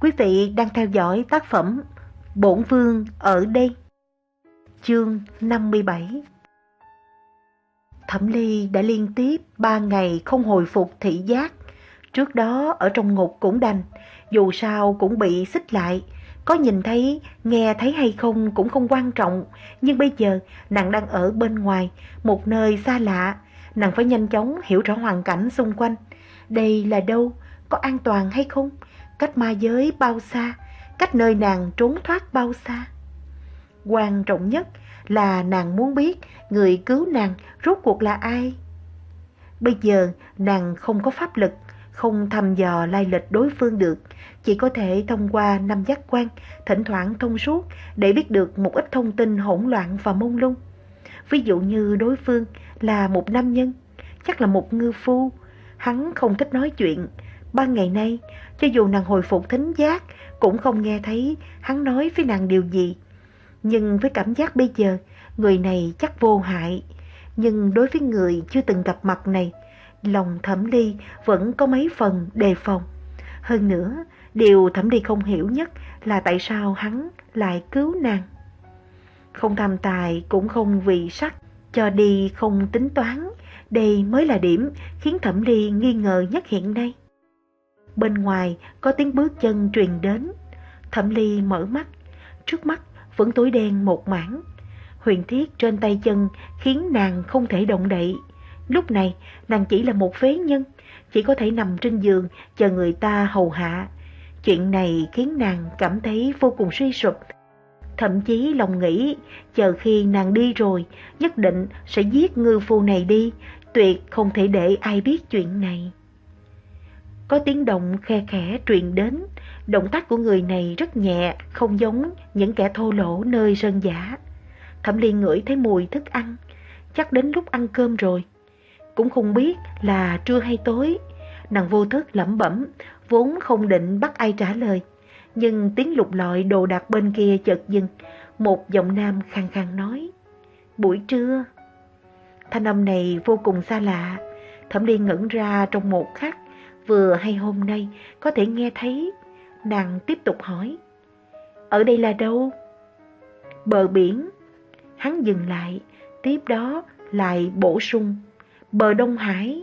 Quý vị đang theo dõi tác phẩm Bổn Vương ở đây. Chương 57 Thẩm Ly đã liên tiếp 3 ngày không hồi phục thị giác. Trước đó ở trong ngục cũng đành, dù sao cũng bị xích lại. Có nhìn thấy, nghe thấy hay không cũng không quan trọng. Nhưng bây giờ nàng đang ở bên ngoài, một nơi xa lạ. Nàng phải nhanh chóng hiểu rõ hoàn cảnh xung quanh. Đây là đâu? Có an toàn hay không? Cách ma giới bao xa? Cách nơi nàng trốn thoát bao xa? Quan trọng nhất là nàng muốn biết người cứu nàng rốt cuộc là ai. Bây giờ nàng không có pháp lực, không thăm dò lai lịch đối phương được, chỉ có thể thông qua năm giác quan, thỉnh thoảng thông suốt để biết được một ít thông tin hỗn loạn và mông lung. Ví dụ như đối phương là một nam nhân, chắc là một ngư phu, hắn không thích nói chuyện. Ba ngày nay, cho dù nàng hồi phục thính giác, cũng không nghe thấy hắn nói với nàng điều gì. Nhưng với cảm giác bây giờ, người này chắc vô hại. Nhưng đối với người chưa từng gặp mặt này, lòng thẩm ly vẫn có mấy phần đề phòng. Hơn nữa, điều thẩm ly không hiểu nhất là tại sao hắn lại cứu nàng. Không tham tài cũng không vì sắc, cho đi không tính toán. Đây mới là điểm khiến thẩm ly nghi ngờ nhất hiện nay. Bên ngoài có tiếng bước chân truyền đến. Thẩm ly mở mắt, trước mắt vẫn tối đen một mảng. Huyền thiết trên tay chân khiến nàng không thể động đậy. Lúc này nàng chỉ là một phế nhân, chỉ có thể nằm trên giường chờ người ta hầu hạ. Chuyện này khiến nàng cảm thấy vô cùng suy sụp. Thậm chí lòng nghĩ, chờ khi nàng đi rồi, nhất định sẽ giết ngư phu này đi, tuyệt không thể để ai biết chuyện này. Có tiếng động khe khẽ truyền đến, động tác của người này rất nhẹ, không giống những kẻ thô lỗ nơi sơn giả. Thẩm Liên ngửi thấy mùi thức ăn, chắc đến lúc ăn cơm rồi. Cũng không biết là trưa hay tối, nàng vô thức lẩm bẩm, vốn không định bắt ai trả lời. Nhưng tiếng lục lọi đồ đạc bên kia chợt dừng, một giọng nam khang khang nói. Buổi trưa. Thanh âm này vô cùng xa lạ, Thẩm Liên ngẩn ra trong một khắc, vừa hay hôm nay có thể nghe thấy. Nàng tiếp tục hỏi. Ở đây là đâu? Bờ biển. Hắn dừng lại, tiếp đó lại bổ sung. Bờ Đông Hải.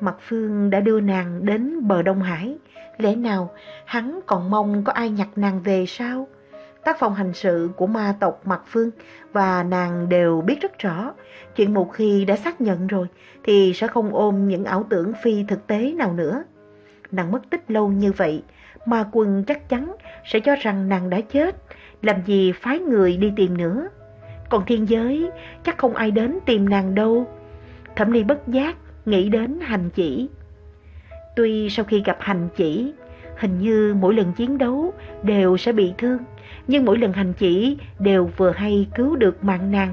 Mặt Phương đã đưa nàng đến bờ Đông Hải. Lẽ nào hắn còn mong có ai nhặt nàng về sao? Tác phong hành sự của ma tộc Mặt Phương và nàng đều biết rất rõ. Chuyện một khi đã xác nhận rồi thì sẽ không ôm những ảo tưởng phi thực tế nào nữa. Nàng mất tích lâu như vậy, ma quân chắc chắn sẽ cho rằng nàng đã chết, làm gì phái người đi tìm nữa. Còn thiên giới, chắc không ai đến tìm nàng đâu. Thẩm ly bất giác, nghĩ đến hành chỉ. Tuy sau khi gặp hành chỉ, hình như mỗi lần chiến đấu đều sẽ bị thương, nhưng mỗi lần hành chỉ đều vừa hay cứu được mạng nàng.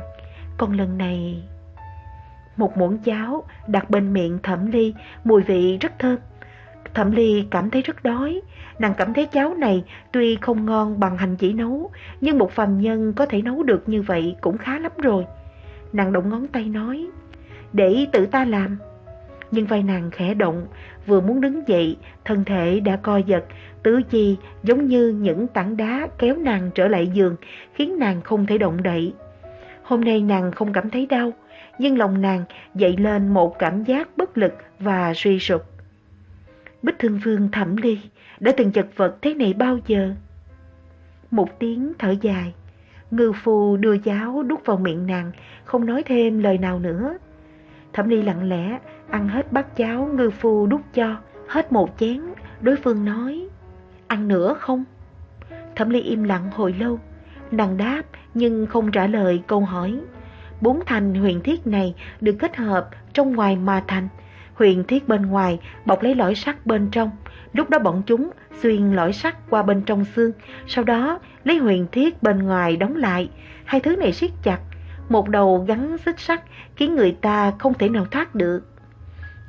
Còn lần này... Một muỗng cháo đặt bên miệng thẩm ly, mùi vị rất thơm. Thẩm ly cảm thấy rất đói, nàng cảm thấy cháo này tuy không ngon bằng hành chỉ nấu, nhưng một phàm nhân có thể nấu được như vậy cũng khá lắm rồi. Nàng động ngón tay nói, để tự ta làm. Nhưng vai nàng khẽ động, vừa muốn đứng dậy, thân thể đã co giật, tứ chi giống như những tảng đá kéo nàng trở lại giường, khiến nàng không thể động đậy. Hôm nay nàng không cảm thấy đau, nhưng lòng nàng dậy lên một cảm giác bất lực và suy sụp. Bích Thương Vương thẩm ly, đã từng chật vật thế này bao giờ? Một tiếng thở dài, ngư phu đưa cháo đút vào miệng nàng, không nói thêm lời nào nữa. Thẩm ly lặng lẽ ăn hết bát cháo ngư phu đút cho, hết một chén, đối phương nói, ăn nữa không? Thẩm ly im lặng hồi lâu, nàng đáp nhưng không trả lời câu hỏi. Bốn thành huyền thiết này được kết hợp trong ngoài mà thành, huyền thiết bên ngoài bọc lấy lõi sắt bên trong. Lúc đó bọn chúng xuyên lõi sắt qua bên trong xương, sau đó lấy huyền thiết bên ngoài đóng lại. Hai thứ này siết chặt, một đầu gắn xích sắt khiến người ta không thể nào thoát được.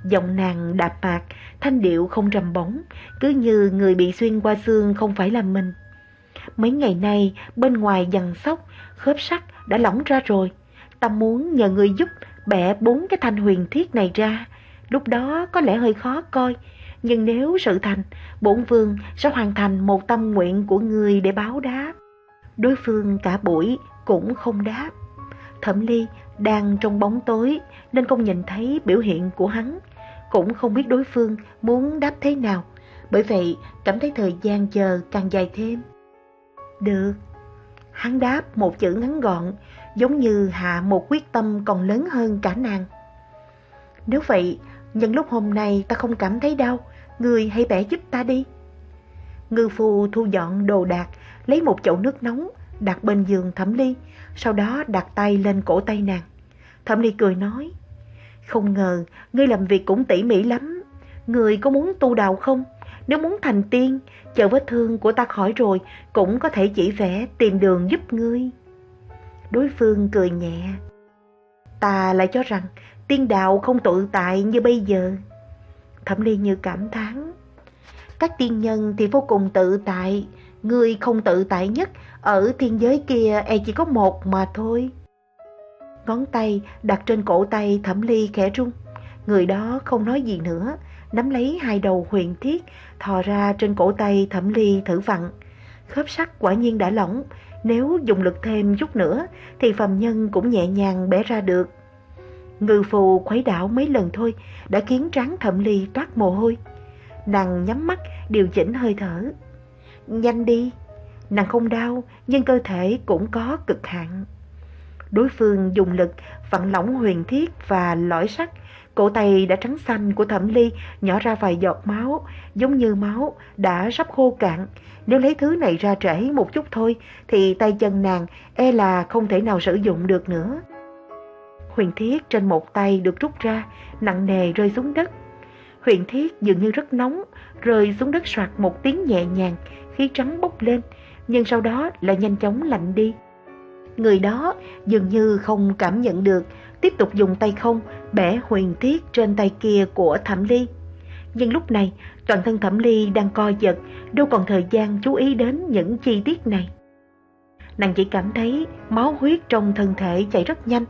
Giọng nàng đạp mạc, thanh điệu không rầm bóng, cứ như người bị xuyên qua xương không phải là mình. Mấy ngày nay, bên ngoài dằn sóc, khớp sắt đã lỏng ra rồi. Ta muốn nhờ người giúp bẻ bốn cái thanh huyền thiết này ra. Lúc đó có lẽ hơi khó coi, Nhưng nếu sự thành, bổn vương sẽ hoàn thành một tâm nguyện của người để báo đáp. Đối phương cả buổi cũng không đáp. Thẩm Ly đang trong bóng tối nên không nhìn thấy biểu hiện của hắn, cũng không biết đối phương muốn đáp thế nào. Bởi vậy cảm thấy thời gian chờ càng dài thêm. Được. Hắn đáp một chữ ngắn gọn, giống như hạ một quyết tâm còn lớn hơn cả nàng. Nếu vậy, nhân lúc hôm nay ta không cảm thấy đau, người hãy bẻ giúp ta đi. Ngư phu thu dọn đồ đạc, lấy một chậu nước nóng, đặt bên giường thẩm ly, sau đó đặt tay lên cổ tay nàng. Thẩm ly cười nói, không ngờ, ngươi làm việc cũng tỉ mỉ lắm. Ngươi có muốn tu đạo không? Nếu muốn thành tiên, chờ vết thương của ta khỏi rồi, cũng có thể chỉ vẽ tìm đường giúp ngươi. Đối phương cười nhẹ. Ta lại cho rằng tiên đạo không tự tại như bây giờ. Thẩm Ly như cảm thán. Các tiên nhân thì vô cùng tự tại, người không tự tại nhất ở thiên giới kia e chỉ có một mà thôi. Ngón tay đặt trên cổ tay Thẩm Ly khẽ rung. Người đó không nói gì nữa, nắm lấy hai đầu huyền thiết, thò ra trên cổ tay Thẩm Ly thử vặn. Khớp sắt quả nhiên đã lỏng, nếu dùng lực thêm chút nữa thì phàm nhân cũng nhẹ nhàng bẻ ra được. Ngư phù khuấy đảo mấy lần thôi đã khiến trắng Thẩm Ly toát mồ hôi. Nàng nhắm mắt điều chỉnh hơi thở. Nhanh đi, nàng không đau nhưng cơ thể cũng có cực hạn. Đối phương dùng lực vặn lỏng huyền thiết và lõi sắt. Cổ tay đã trắng xanh của thẩm ly nhỏ ra vài giọt máu, giống như máu đã sắp khô cạn. Nếu lấy thứ này ra trễ một chút thôi thì tay chân nàng e là không thể nào sử dụng được nữa. Huyền thiết trên một tay được rút ra, nặng nề rơi xuống đất. Huyền thiết dường như rất nóng, rơi xuống đất soạt một tiếng nhẹ nhàng, khí trắng bốc lên, nhưng sau đó lại nhanh chóng lạnh đi. Người đó dường như không cảm nhận được, tiếp tục dùng tay không bẻ huyền thiết trên tay kia của Thẩm Ly. Nhưng lúc này, toàn thân Thẩm Ly đang co giật, đâu còn thời gian chú ý đến những chi tiết này. Nàng chỉ cảm thấy máu huyết trong thân thể chảy rất nhanh,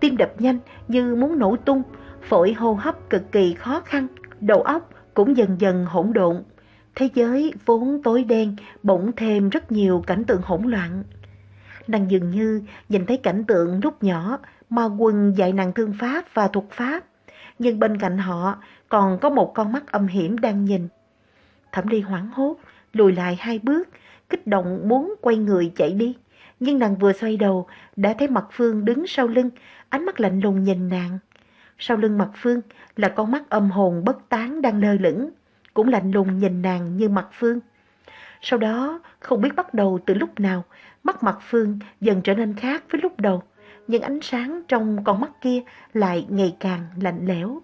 tim đập nhanh như muốn nổ tung, phổi hô hấp cực kỳ khó khăn, đầu óc cũng dần dần hỗn độn. Thế giới vốn tối đen bỗng thêm rất nhiều cảnh tượng hỗn loạn. Nàng dường như nhìn thấy cảnh tượng lúc nhỏ ma quân dạy nàng thương pháp và thuật pháp. Nhưng bên cạnh họ còn có một con mắt âm hiểm đang nhìn. Thẩm Ly hoảng hốt, lùi lại hai bước, kích động muốn quay người chạy đi. Nhưng nàng vừa xoay đầu, đã thấy mặt Phương đứng sau lưng, ánh mắt lạnh lùng nhìn nàng. Sau lưng mặt Phương là con mắt âm hồn bất tán đang lơ lửng, cũng lạnh lùng nhìn nàng như mặt Phương. Sau đó, không biết bắt đầu từ lúc nào, mắt mặt Phương dần trở nên khác với lúc đầu, nhưng ánh sáng trong con mắt kia lại ngày càng lạnh lẽo.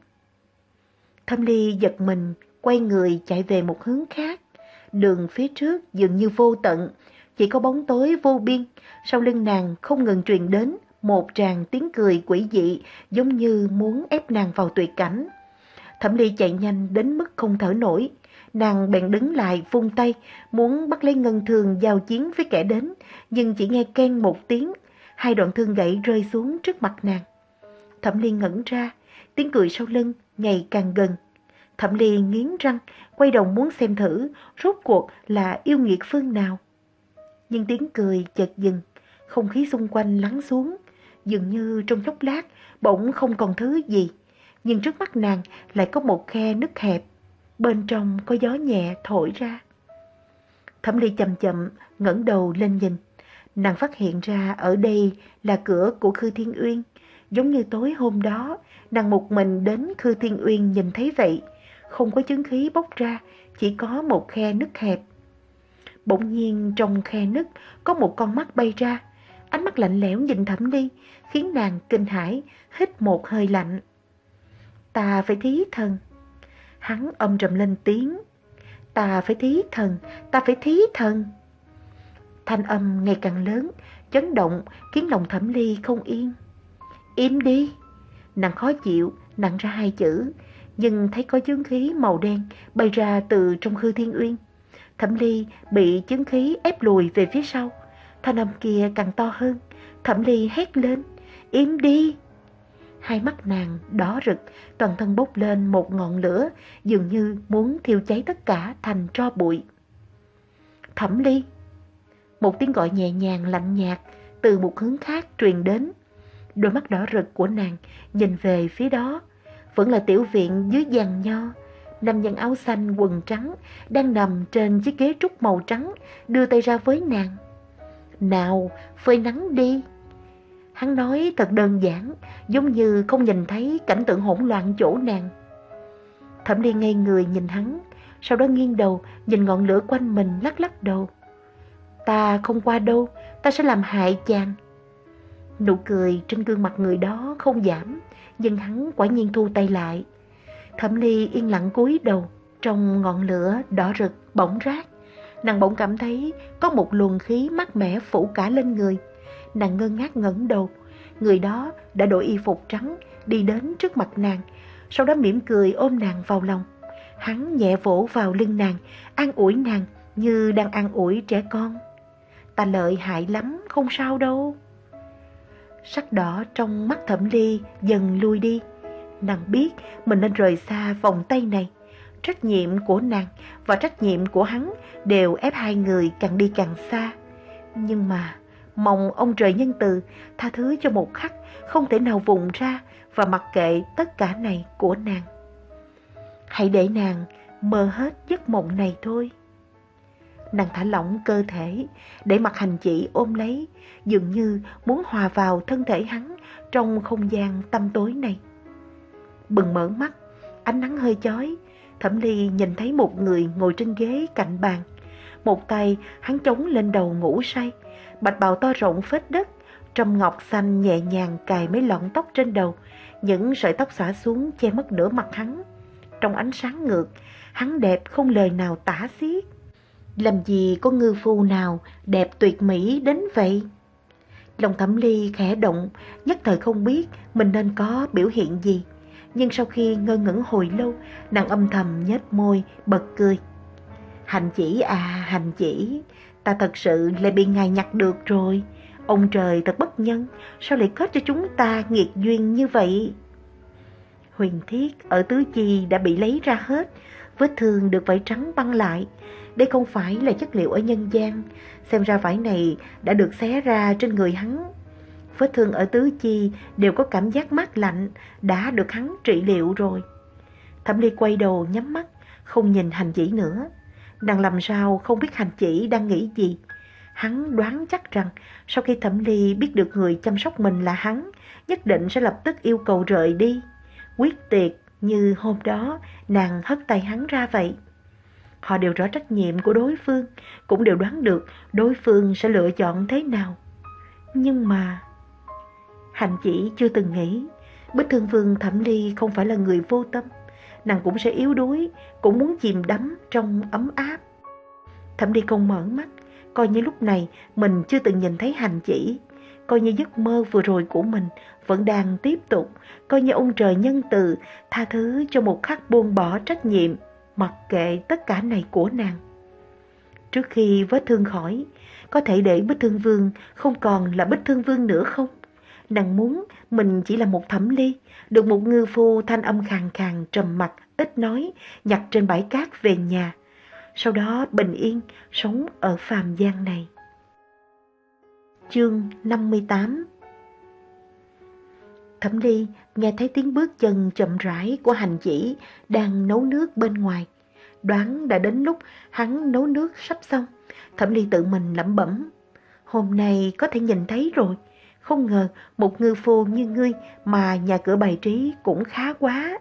Thâm Ly giật mình, quay người chạy về một hướng khác. Đường phía trước dường như vô tận, chỉ có bóng tối vô biên, sau lưng nàng không ngừng truyền đến một tràng tiếng cười quỷ dị giống như muốn ép nàng vào tuyệt cảnh. Thẩm Ly chạy nhanh đến mức không thở nổi, Nàng bèn đứng lại vung tay, muốn bắt lấy ngân thường giao chiến với kẻ đến, nhưng chỉ nghe khen một tiếng, hai đoạn thương gãy rơi xuống trước mặt nàng. Thẩm Ly ngẩn ra, tiếng cười sau lưng ngày càng gần. Thẩm Ly nghiến răng, quay đầu muốn xem thử rốt cuộc là yêu nghiệt phương nào. Nhưng tiếng cười chợt dừng, không khí xung quanh lắng xuống, dường như trong chốc lát bỗng không còn thứ gì. Nhưng trước mắt nàng lại có một khe nứt hẹp, bên trong có gió nhẹ thổi ra. Thẩm Ly chậm chậm ngẩng đầu lên nhìn, nàng phát hiện ra ở đây là cửa của Khư Thiên Uyên. Giống như tối hôm đó, nàng một mình đến Khư Thiên Uyên nhìn thấy vậy, không có chứng khí bốc ra, chỉ có một khe nứt hẹp. Bỗng nhiên trong khe nứt có một con mắt bay ra, ánh mắt lạnh lẽo nhìn Thẩm Ly, khiến nàng kinh hãi, hít một hơi lạnh. Ta phải thí thần. Hắn âm trầm lên tiếng. Ta phải thí thần, ta phải thí thần. Thanh âm ngày càng lớn, chấn động, khiến lòng thẩm ly không yên. Im đi. Nàng khó chịu, nặng ra hai chữ, nhưng thấy có chứng khí màu đen bay ra từ trong khư thiên uyên. Thẩm ly bị chứng khí ép lùi về phía sau. Thanh âm kia càng to hơn. Thẩm ly hét lên. Im đi. Hai mắt nàng đỏ rực, toàn thân bốc lên một ngọn lửa, dường như muốn thiêu cháy tất cả thành tro bụi. Thẩm ly! Một tiếng gọi nhẹ nhàng lạnh nhạt từ một hướng khác truyền đến. Đôi mắt đỏ rực của nàng nhìn về phía đó, vẫn là tiểu viện dưới giàn nho. Nam nhân áo xanh quần trắng đang nằm trên chiếc ghế trúc màu trắng, đưa tay ra với nàng. Nào, phơi nắng đi. Hắn nói thật đơn giản, giống như không nhìn thấy cảnh tượng hỗn loạn chỗ nàng. Thẩm Liên ngây người nhìn hắn, sau đó nghiêng đầu nhìn ngọn lửa quanh mình lắc lắc đầu. Ta không qua đâu, ta sẽ làm hại chàng. Nụ cười trên gương mặt người đó không giảm, nhưng hắn quả nhiên thu tay lại. Thẩm Ly yên lặng cúi đầu, trong ngọn lửa đỏ rực bỗng rát. Nàng bỗng cảm thấy có một luồng khí mát mẻ phủ cả lên người. Nàng ngơ ngác ngẩng đầu, người đó đã đổi y phục trắng, đi đến trước mặt nàng, sau đó mỉm cười ôm nàng vào lòng. Hắn nhẹ vỗ vào lưng nàng, an ủi nàng như đang an ủi trẻ con. Ta lợi hại lắm, không sao đâu. Sắc đỏ trong mắt thẩm ly dần lui đi. Nàng biết mình nên rời xa vòng tay này. Trách nhiệm của nàng và trách nhiệm của hắn đều ép hai người càng đi càng xa. Nhưng mà mong ông trời nhân từ tha thứ cho một khắc không thể nào vùng ra và mặc kệ tất cả này của nàng. Hãy để nàng mơ hết giấc mộng này thôi. Nàng thả lỏng cơ thể, để mặt hành chỉ ôm lấy, dường như muốn hòa vào thân thể hắn trong không gian tăm tối này. Bừng mở mắt, ánh nắng hơi chói, Thẩm Ly nhìn thấy một người ngồi trên ghế cạnh bàn. Một tay hắn chống lên đầu ngủ say, bạch bào to rộng phết đất, trong ngọc xanh nhẹ nhàng cài mấy lọn tóc trên đầu, những sợi tóc xõa xuống che mất nửa mặt hắn. Trong ánh sáng ngược, hắn đẹp không lời nào tả xiết. Làm gì có ngư phu nào đẹp tuyệt mỹ đến vậy? Lòng thẩm ly khẽ động, nhất thời không biết mình nên có biểu hiện gì. Nhưng sau khi ngơ ngẩn hồi lâu, nàng âm thầm nhếch môi, bật cười. Hành chỉ à, hành chỉ, ta thật sự lại bị ngài nhặt được rồi. Ông trời thật bất nhân, sao lại kết cho chúng ta nghiệt duyên như vậy? Huyền thiết ở tứ chi đã bị lấy ra hết, vết thương được vải trắng băng lại. Đây không phải là chất liệu ở nhân gian, xem ra vải này đã được xé ra trên người hắn. Vết thương ở tứ chi đều có cảm giác mát lạnh, đã được hắn trị liệu rồi. Thẩm Ly quay đầu nhắm mắt, không nhìn hành chỉ nữa. Nàng làm sao không biết hành chỉ đang nghĩ gì. Hắn đoán chắc rằng sau khi Thẩm Ly biết được người chăm sóc mình là hắn, nhất định sẽ lập tức yêu cầu rời đi. Quyết tiệt như hôm đó nàng hất tay hắn ra vậy. Họ đều rõ trách nhiệm của đối phương, cũng đều đoán được đối phương sẽ lựa chọn thế nào. Nhưng mà... Hành chỉ chưa từng nghĩ, Bích Thương Vương Thẩm Ly không phải là người vô tâm. Nàng cũng sẽ yếu đuối, cũng muốn chìm đắm trong ấm áp. Thẩm đi công mở mắt, coi như lúc này mình chưa từng nhìn thấy hành chỉ. Coi như giấc mơ vừa rồi của mình vẫn đang tiếp tục, coi như ông trời nhân từ tha thứ cho một khắc buông bỏ trách nhiệm mặc kệ tất cả này của nàng. Trước khi vết thương khỏi, có thể để Bích Thương Vương không còn là Bích Thương Vương nữa không? Nàng muốn mình chỉ là một thẩm ly, được một ngư phu thanh âm khàn khàn trầm mặc, ít nói, nhặt trên bãi cát về nhà. Sau đó bình yên, sống ở phàm gian này. Chương 58 Thẩm Ly nghe thấy tiếng bước chân chậm rãi của hành chỉ đang nấu nước bên ngoài. Đoán đã đến lúc hắn nấu nước sắp xong. Thẩm Ly tự mình lẩm bẩm. Hôm nay có thể nhìn thấy rồi. Không ngờ một ngư phu như ngươi mà nhà cửa bày trí cũng khá quá.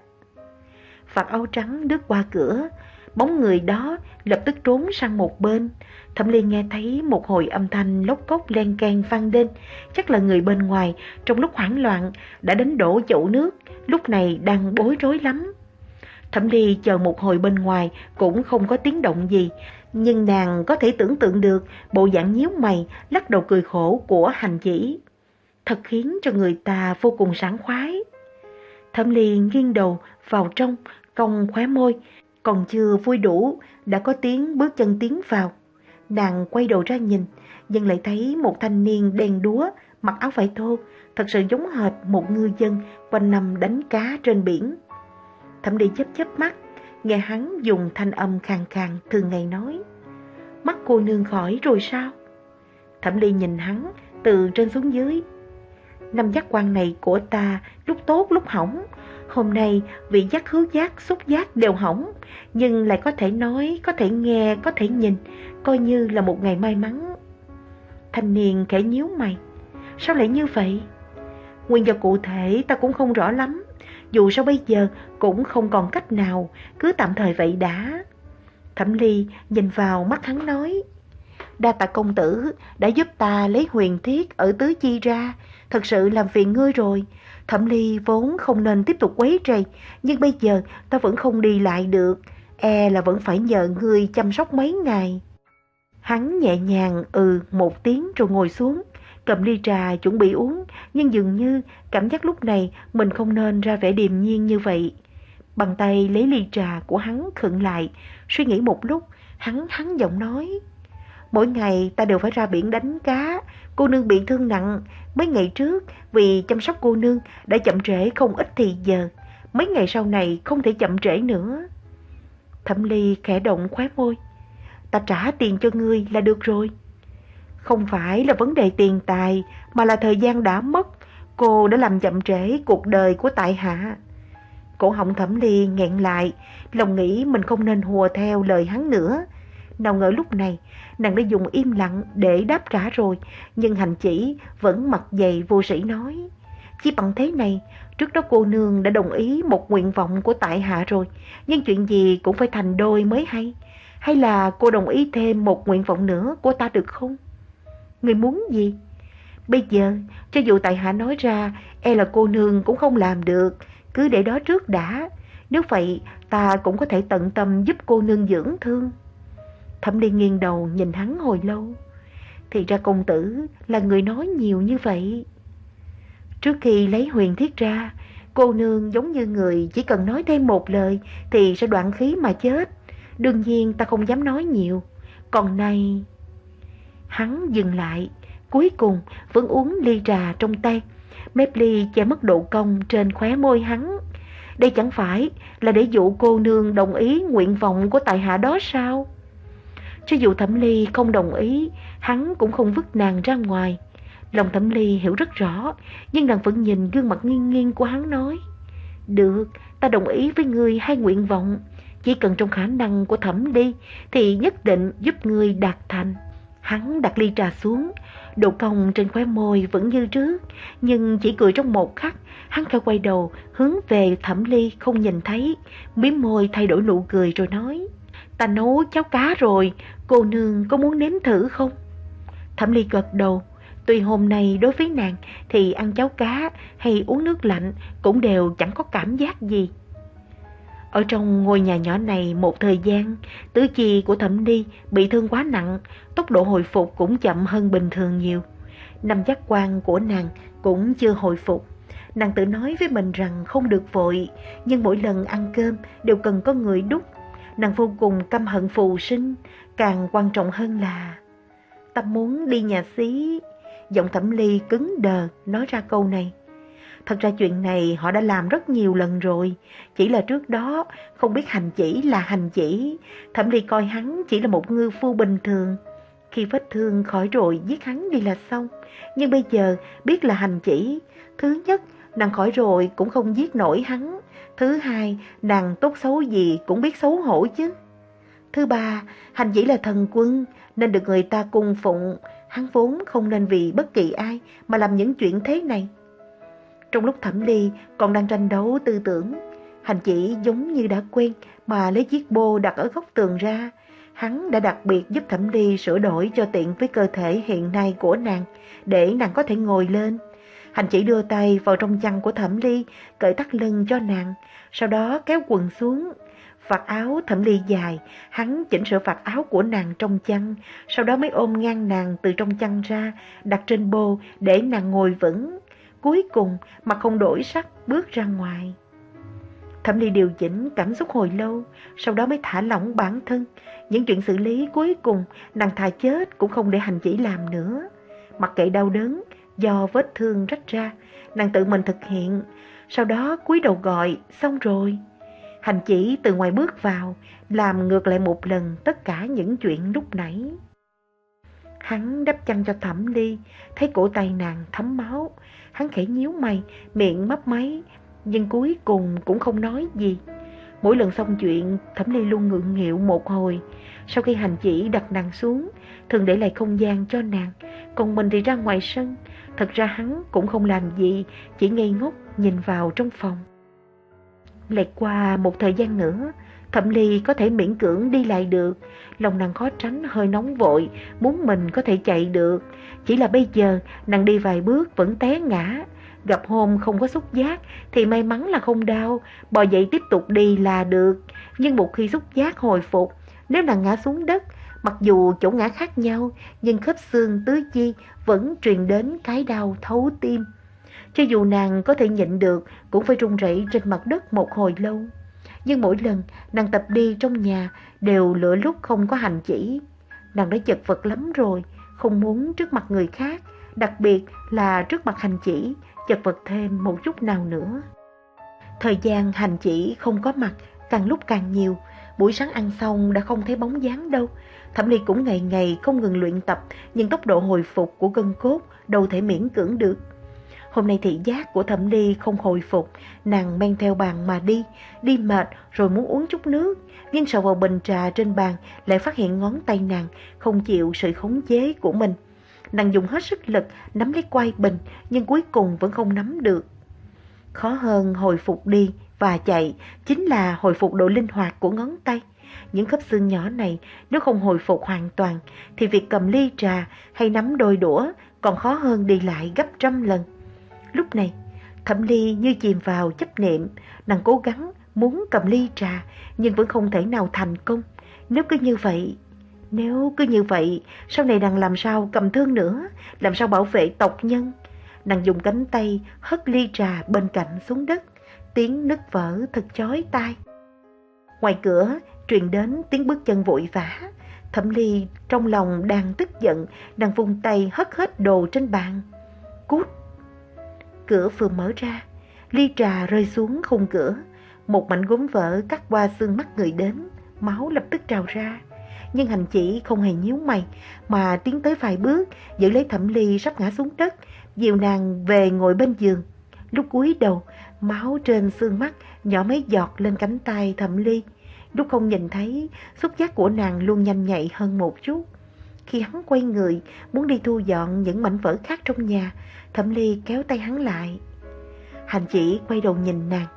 phật áo trắng đứt qua cửa, bóng người đó lập tức trốn sang một bên. Thẩm Liên nghe thấy một hồi âm thanh lốc cốc len can vang lên, chắc là người bên ngoài trong lúc hoảng loạn đã đánh đổ chậu nước, lúc này đang bối rối lắm. Thẩm Ly chờ một hồi bên ngoài cũng không có tiếng động gì, nhưng nàng có thể tưởng tượng được bộ dạng nhíu mày, lắc đầu cười khổ của hành chỉ. Thật khiến cho người ta vô cùng sảng khoái. Thẩm Ly nghiêng đầu vào trong, cong khóe môi, còn chưa vui đủ, đã có tiếng bước chân tiến vào. Nàng quay đầu ra nhìn, nhưng lại thấy một thanh niên đen đúa, mặc áo vải thô, thật sự giống hệt một ngư dân quanh năm đánh cá trên biển. Thẩm Ly chớp chớp mắt, nghe hắn dùng thanh âm khàn khàn thường ngày nói. Mắt cô nương khỏi rồi sao? Thẩm Ly nhìn hắn từ trên xuống dưới. Năm giác quan này của ta lúc tốt lúc hỏng. Hôm nay vị giác hữu giác xúc giác đều hỏng. Nhưng lại có thể nói, có thể nghe, có thể nhìn. Coi như là một ngày may mắn. Thanh niên khẽ nhíu mày. Sao lại như vậy? Nguyên do cụ thể ta cũng không rõ lắm. Dù sao bây giờ cũng không còn cách nào, cứ tạm thời vậy đã. Thẩm Ly nhìn vào mắt hắn nói. Đa tạ công tử đã giúp ta lấy huyền thiết ở tứ chi ra, thật sự làm phiền ngươi rồi. Thẩm Ly vốn không nên tiếp tục quấy rầy, nhưng bây giờ ta vẫn không đi lại được, e là vẫn phải nhờ ngươi chăm sóc mấy ngày. Hắn nhẹ nhàng ừ một tiếng rồi ngồi xuống, cầm ly trà chuẩn bị uống, nhưng dường như cảm giác lúc này mình không nên ra vẻ điềm nhiên như vậy. Bằng tay lấy ly trà của hắn khựng lại, suy nghĩ một lúc, hắn hắn giọng nói. Mỗi ngày ta đều phải ra biển đánh cá, cô nương bị thương nặng. Mấy ngày trước, vì chăm sóc cô nương đã chậm trễ không ít thì giờ. Mấy ngày sau này không thể chậm trễ nữa. Thẩm ly khẽ động khóe môi. Ta trả tiền cho ngươi là được rồi. Không phải là vấn đề tiền tài, mà là thời gian đã mất. Cô đã làm chậm trễ cuộc đời của tại hạ. Cổ họng thẩm ly nghẹn lại, lòng nghĩ mình không nên hùa theo lời hắn nữa. Nào ngờ lúc này, nàng đã dùng im lặng để đáp trả rồi, nhưng hành chỉ vẫn mặt dày vô sĩ nói. Chỉ bằng thế này, trước đó cô nương đã đồng ý một nguyện vọng của tại hạ rồi, nhưng chuyện gì cũng phải thành đôi mới hay. Hay là cô đồng ý thêm một nguyện vọng nữa của ta được không? Người muốn gì? Bây giờ, cho dù tại hạ nói ra, e là cô nương cũng không làm được, cứ để đó trước đã. Nếu vậy, ta cũng có thể tận tâm giúp cô nương dưỡng thương. Thẩm Ly nghiêng đầu nhìn hắn hồi lâu. Thì ra công tử là người nói nhiều như vậy. Trước khi lấy huyền thiết ra, cô nương giống như người chỉ cần nói thêm một lời thì sẽ đoạn khí mà chết. Đương nhiên ta không dám nói nhiều. Còn nay, Hắn dừng lại, cuối cùng vẫn uống ly trà trong tay. Mép ly che mất độ cong trên khóe môi hắn. Đây chẳng phải là để dụ cô nương đồng ý nguyện vọng của tài hạ đó sao? Cho dù Thẩm Ly không đồng ý, hắn cũng không vứt nàng ra ngoài. Lòng Thẩm Ly hiểu rất rõ, nhưng nàng vẫn nhìn gương mặt nghiêng nghiêng của hắn nói. Được, ta đồng ý với ngươi hai nguyện vọng. Chỉ cần trong khả năng của Thẩm Ly thì nhất định giúp ngươi đạt thành. Hắn đặt ly trà xuống, độ cong trên khóe môi vẫn như trước, nhưng chỉ cười trong một khắc, hắn khẽ quay đầu, hướng về Thẩm Ly không nhìn thấy, miếm môi thay đổi nụ cười rồi nói. Ta nấu cháo cá rồi, cô nương có muốn nếm thử không? Thẩm Ly gật đầu, tuy hôm nay đối với nàng thì ăn cháo cá hay uống nước lạnh cũng đều chẳng có cảm giác gì. Ở trong ngôi nhà nhỏ này một thời gian, tứ chi của Thẩm Ly bị thương quá nặng, tốc độ hồi phục cũng chậm hơn bình thường nhiều. Năm giác quan của nàng cũng chưa hồi phục. Nàng tự nói với mình rằng không được vội, nhưng mỗi lần ăn cơm đều cần có người đút nàng vô cùng căm hận phù sinh, càng quan trọng hơn là ta muốn đi nhà xí. Giọng thẩm ly cứng đờ nói ra câu này. Thật ra chuyện này họ đã làm rất nhiều lần rồi, chỉ là trước đó không biết hành chỉ là hành chỉ, thẩm ly coi hắn chỉ là một ngư phu bình thường. Khi vết thương khỏi rồi giết hắn đi là xong, nhưng bây giờ biết là hành chỉ, thứ nhất nàng khỏi rồi cũng không giết nổi hắn, Thứ hai, nàng tốt xấu gì cũng biết xấu hổ chứ. Thứ ba, hành chỉ là thần quân nên được người ta cung phụng, hắn vốn không nên vì bất kỳ ai mà làm những chuyện thế này. Trong lúc thẩm ly còn đang tranh đấu tư tưởng, hành chỉ giống như đã quen mà lấy chiếc bô đặt ở góc tường ra. Hắn đã đặc biệt giúp thẩm ly sửa đổi cho tiện với cơ thể hiện nay của nàng, để nàng có thể ngồi lên. Hành chỉ đưa tay vào trong chăn của thẩm ly, cởi tắt lưng cho nàng, sau đó kéo quần xuống. Vạt áo thẩm ly dài, hắn chỉnh sửa vạt áo của nàng trong chăn, sau đó mới ôm ngang nàng từ trong chăn ra, đặt trên bô để nàng ngồi vững. Cuối cùng, mặt không đổi sắc, bước ra ngoài. Thẩm Ly điều chỉnh cảm xúc hồi lâu, sau đó mới thả lỏng bản thân. Những chuyện xử lý cuối cùng, nàng thà chết cũng không để hành chỉ làm nữa. Mặc kệ đau đớn, do vết thương rách ra, nàng tự mình thực hiện, sau đó cúi đầu gọi, xong rồi. Hành chỉ từ ngoài bước vào, làm ngược lại một lần tất cả những chuyện lúc nãy. Hắn đắp chăn cho thẩm ly, thấy cổ tay nàng thấm máu. Hắn khẽ nhíu mày, miệng mấp máy, nhưng cuối cùng cũng không nói gì. Mỗi lần xong chuyện, thẩm ly luôn ngượng nghịu một hồi. Sau khi hành chỉ đặt nàng xuống, thường để lại không gian cho nàng, còn mình thì ra ngoài sân. Thật ra hắn cũng không làm gì, chỉ ngây ngốc nhìn vào trong phòng. Lại qua một thời gian nữa, Thẩm Ly có thể miễn cưỡng đi lại được, lòng nàng khó tránh hơi nóng vội, muốn mình có thể chạy được. Chỉ là bây giờ nàng đi vài bước vẫn té ngã, gặp hôm không có xúc giác thì may mắn là không đau, bò dậy tiếp tục đi là được. Nhưng một khi xúc giác hồi phục, nếu nàng ngã xuống đất, mặc dù chỗ ngã khác nhau, nhưng khớp xương tứ chi vẫn truyền đến cái đau thấu tim. Cho dù nàng có thể nhịn được, cũng phải run rẩy trên mặt đất một hồi lâu. Nhưng mỗi lần nàng tập đi trong nhà đều lựa lúc không có hành chỉ. Nàng đã chật vật lắm rồi, không muốn trước mặt người khác, đặc biệt là trước mặt hành chỉ, chật vật thêm một chút nào nữa. Thời gian hành chỉ không có mặt, càng lúc càng nhiều. Buổi sáng ăn xong đã không thấy bóng dáng đâu. Thẩm Ly cũng ngày ngày không ngừng luyện tập, nhưng tốc độ hồi phục của gân cốt đâu thể miễn cưỡng được. Hôm nay thị giác của thẩm ly không hồi phục, nàng men theo bàn mà đi, đi mệt rồi muốn uống chút nước. Nhưng sờ vào bình trà trên bàn lại phát hiện ngón tay nàng không chịu sự khống chế của mình. Nàng dùng hết sức lực nắm lấy quai bình nhưng cuối cùng vẫn không nắm được. Khó hơn hồi phục đi và chạy chính là hồi phục độ linh hoạt của ngón tay. Những khớp xương nhỏ này nếu không hồi phục hoàn toàn thì việc cầm ly trà hay nắm đôi đũa còn khó hơn đi lại gấp trăm lần. Lúc này, Thẩm Ly như chìm vào chấp niệm, nàng cố gắng muốn cầm ly trà nhưng vẫn không thể nào thành công. Nếu cứ như vậy, nếu cứ như vậy, sau này nàng làm sao cầm thương nữa, làm sao bảo vệ tộc nhân? Nàng dùng cánh tay hất ly trà bên cạnh xuống đất, tiếng nứt vỡ thật chói tai. Ngoài cửa truyền đến tiếng bước chân vội vã, Thẩm Ly trong lòng đang tức giận, đang vung tay hất hết đồ trên bàn. Cút! Cửa vừa mở ra, ly trà rơi xuống khung cửa. Một mảnh gốm vỡ cắt qua xương mắt người đến, máu lập tức trào ra. Nhưng hành chỉ không hề nhíu mày, mà tiến tới vài bước, giữ lấy thẩm ly sắp ngã xuống đất, dìu nàng về ngồi bên giường. Lúc cúi đầu, máu trên xương mắt nhỏ mấy giọt lên cánh tay thẩm ly. Lúc không nhìn thấy, xúc giác của nàng luôn nhanh nhạy hơn một chút. Khi hắn quay người, muốn đi thu dọn những mảnh vỡ khác trong nhà, Thẩm Ly kéo tay hắn lại. Hành chỉ quay đầu nhìn nàng.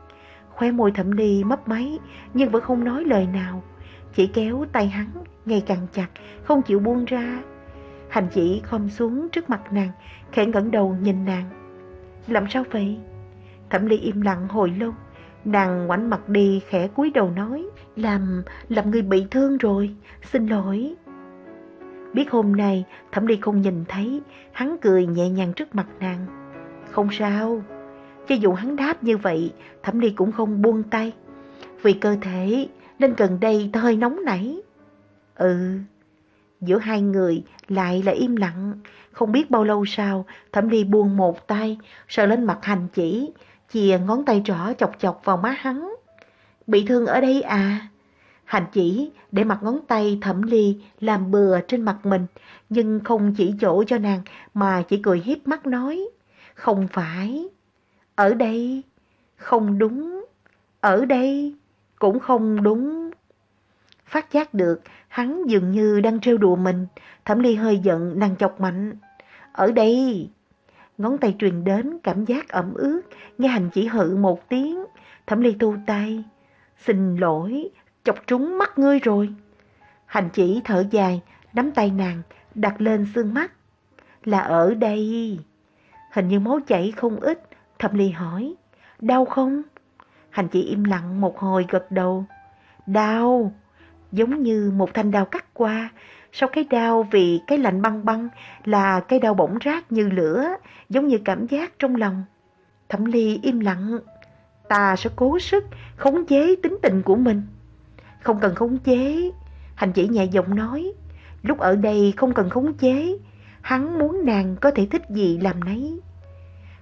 Khóe môi Thẩm Ly mấp máy, nhưng vẫn không nói lời nào. Chỉ kéo tay hắn ngày càng chặt, không chịu buông ra. Hành chỉ khom xuống trước mặt nàng, khẽ ngẩng đầu nhìn nàng. Làm sao vậy? Thẩm Ly im lặng hồi lâu. Nàng ngoảnh mặt đi khẽ cúi đầu nói Làm, làm người bị thương rồi Xin lỗi Biết hôm nay Thẩm Ly không nhìn thấy, hắn cười nhẹ nhàng trước mặt nàng. Không sao, cho dù hắn đáp như vậy, Thẩm Ly cũng không buông tay. Vì cơ thể nên gần đây ta hơi nóng nảy. Ừ, giữa hai người lại là im lặng. Không biết bao lâu sau, Thẩm Ly buông một tay, sờ lên mặt hành chỉ, chìa ngón tay trỏ chọc chọc vào má hắn. Bị thương ở đây à? Hành chỉ để mặt ngón tay thẩm ly làm bừa trên mặt mình, nhưng không chỉ chỗ cho nàng mà chỉ cười hiếp mắt nói. Không phải, ở đây, không đúng, ở đây, cũng không đúng. Phát giác được, hắn dường như đang trêu đùa mình, thẩm ly hơi giận nàng chọc mạnh. Ở đây, ngón tay truyền đến cảm giác ẩm ướt, nghe hành chỉ hự một tiếng, thẩm ly thu tay. Xin lỗi, chọc trúng mắt ngươi rồi. Hành chỉ thở dài, nắm tay nàng, đặt lên xương mắt. Là ở đây. Hình như máu chảy không ít, thẩm ly hỏi. Đau không? Hành chỉ im lặng một hồi gật đầu. Đau, giống như một thanh đao cắt qua. Sau cái đau vì cái lạnh băng băng là cái đau bỗng rát như lửa, giống như cảm giác trong lòng. Thẩm ly im lặng. Ta sẽ cố sức khống chế tính tình của mình. Không cần khống chế. Hành chỉ nhẹ giọng nói. Lúc ở đây không cần khống chế. hắn muốn nàng có thể thích gì làm nấy.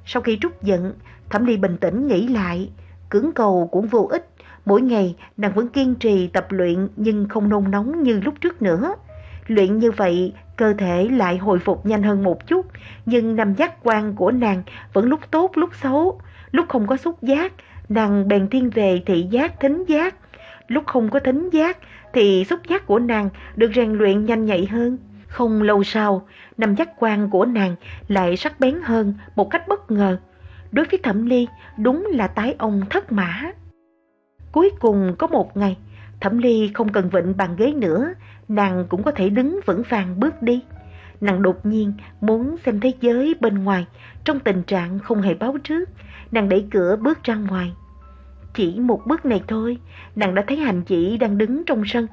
Sau khi trút giận, Thẩm Ly bình tĩnh nghĩ lại, cưỡng cầu cũng vô ích, mỗi ngày nàng vẫn kiên trì tập luyện nhưng không nôn nóng như lúc trước nữa. Luyện như vậy, cơ thể lại hồi phục nhanh hơn một chút, nhưng năm giác quan của nàng vẫn lúc tốt lúc xấu, lúc không có xúc giác, nàng bèn thiên về thị giác thính giác, lúc không có thính giác thì xúc giác của nàng được rèn luyện nhanh nhạy hơn. Không lâu sau, năm giác quan của nàng lại sắc bén hơn một cách bất ngờ. Đối với Thẩm Ly, đúng là tái ông thất mã. Cuối cùng có một ngày, Thẩm Ly không cần vịnh bàn ghế nữa, nàng cũng có thể đứng vững vàng bước đi. Nàng đột nhiên muốn xem thế giới bên ngoài, trong tình trạng không hề báo trước, nàng đẩy cửa bước ra ngoài. Chỉ một bước này thôi, nàng đã thấy hành chỉ đang đứng trong sân.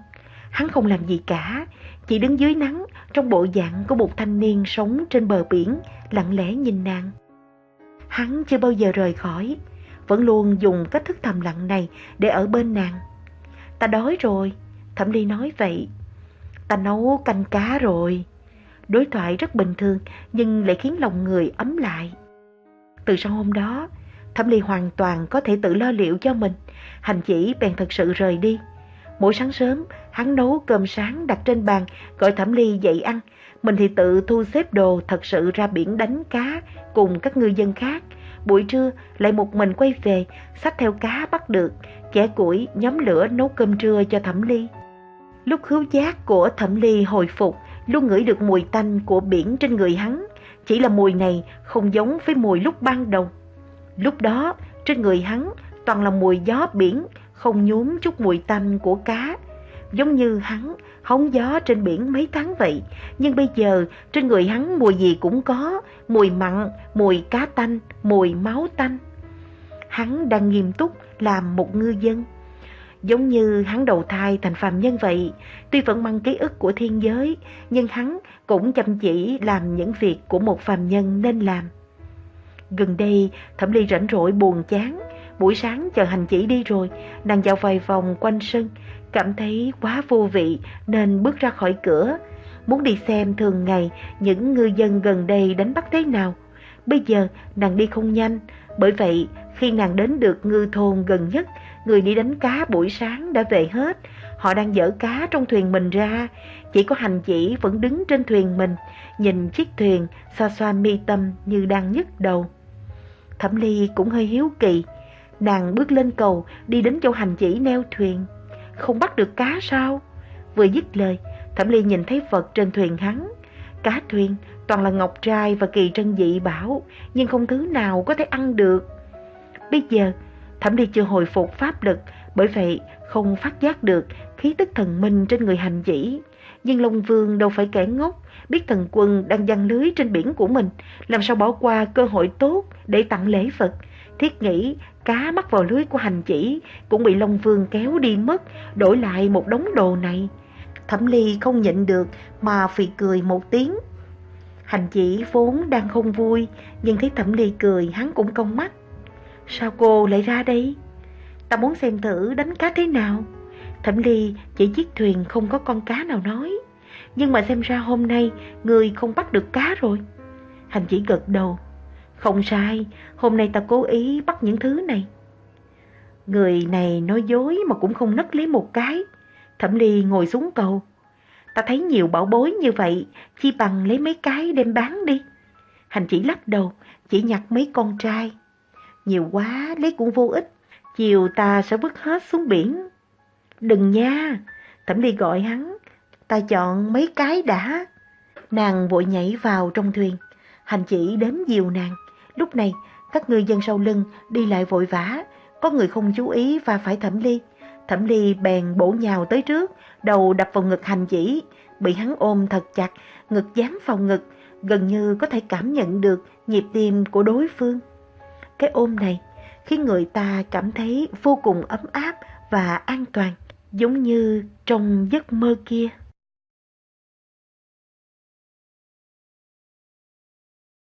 Hắn không làm gì cả, chỉ đứng dưới nắng trong bộ dạng của một thanh niên sống trên bờ biển, lặng lẽ nhìn nàng. Hắn chưa bao giờ rời khỏi, vẫn luôn dùng cách thức thầm lặng này để ở bên nàng. Ta đói rồi, Thẩm Ly nói vậy. Ta nấu canh cá rồi. Đối thoại rất bình thường nhưng lại khiến lòng người ấm lại. Từ sau hôm đó, Thẩm Ly hoàn toàn có thể tự lo liệu cho mình. Hành chỉ bèn thật sự rời đi. Mỗi sáng sớm, hắn nấu cơm sáng đặt trên bàn, gọi Thẩm Ly dậy ăn. Mình thì tự thu xếp đồ thật sự ra biển đánh cá cùng các ngư dân khác. Buổi trưa lại một mình quay về, xách theo cá bắt được, chẻ củi, nhóm lửa nấu cơm trưa cho Thẩm Ly. Lúc khứu giác của Thẩm Ly hồi phục, luôn ngửi được mùi tanh của biển trên người hắn. Chỉ là mùi này không giống với mùi lúc ban đầu. Lúc đó, trên người hắn toàn là mùi gió biển, không nhuốm chút mùi tanh của cá. Giống như hắn hóng gió trên biển mấy tháng vậy, nhưng bây giờ trên người hắn mùi gì cũng có, mùi mặn, mùi cá tanh, mùi máu tanh. Hắn đang nghiêm túc làm một ngư dân. Giống như hắn đầu thai thành phàm nhân vậy, tuy vẫn mang ký ức của thiên giới, nhưng hắn cũng chăm chỉ làm những việc của một phàm nhân nên làm. Gần đây, Thẩm Ly rảnh rỗi buồn chán, buổi sáng chờ hành chỉ đi rồi, nàng dạo vài vòng quanh sân, cảm thấy quá vô vị nên bước ra khỏi cửa, muốn đi xem thường ngày những ngư dân gần đây đánh bắt thế nào. Bây giờ nàng đi không nhanh, bởi vậy khi nàng đến được ngư thôn gần nhất, người đi đánh cá buổi sáng đã về hết. Họ đang dỡ cá trong thuyền mình ra, chỉ có hành chỉ vẫn đứng trên thuyền mình, nhìn chiếc thuyền xoa xoa mi tâm như đang nhức đầu. Thẩm Ly cũng hơi hiếu kỳ, nàng bước lên cầu đi đến chỗ hành chỉ neo thuyền. Không bắt được cá sao? Vừa dứt lời, Thẩm Ly nhìn thấy vật trên thuyền hắn. Cá thuyền toàn là ngọc trai và kỳ trân dị bảo, nhưng không thứ nào có thể ăn được. Bây giờ, Thẩm Ly chưa hồi phục pháp lực, bởi vậy không phát giác được khí tức thần minh trên người hành chỉ. Nhưng Long Vương đâu phải kẻ ngốc, biết thần quân đang giăng lưới trên biển của mình, làm sao bỏ qua cơ hội tốt để tặng lễ Phật? Thiết nghĩ cá mắc vào lưới của hành chỉ cũng bị Long Vương kéo đi mất, đổi lại một đống đồ này. Thẩm Ly không nhịn được mà phì cười một tiếng. Hành chỉ vốn đang không vui, nhưng thấy Thẩm Ly cười hắn cũng cong mắt. Sao cô lại ra đây? Ta muốn xem thử đánh cá thế nào. Thẩm Ly chỉ chiếc thuyền không có con cá nào nói. Nhưng mà xem ra hôm nay người không bắt được cá rồi. Hành chỉ gật đầu. Không sai, hôm nay ta cố ý bắt những thứ này. Người này nói dối mà cũng không nấc lấy một cái. Thẩm Ly ngồi xuống cầu. Ta thấy nhiều bảo bối như vậy, chi bằng lấy mấy cái đem bán đi. Hành chỉ lắc đầu, chỉ nhặt mấy con trai. Nhiều quá, lấy cũng vô ích. Chiều ta sẽ vứt hết xuống biển. Đừng nha, Thẩm Ly gọi hắn. Ta chọn mấy cái đã. Nàng vội nhảy vào trong thuyền. Hành chỉ đếm diều nàng. Lúc này, các người dân sau lưng đi lại vội vã. Có người không chú ý và phải Thẩm Ly. Thẩm Ly bèn bổ nhào tới trước, đầu đập vào ngực hành chỉ. Bị hắn ôm thật chặt, ngực dán vào ngực, gần như có thể cảm nhận được nhịp tim của đối phương. Cái ôm này khiến người ta cảm thấy vô cùng ấm áp và an toàn, giống như trong giấc mơ kia.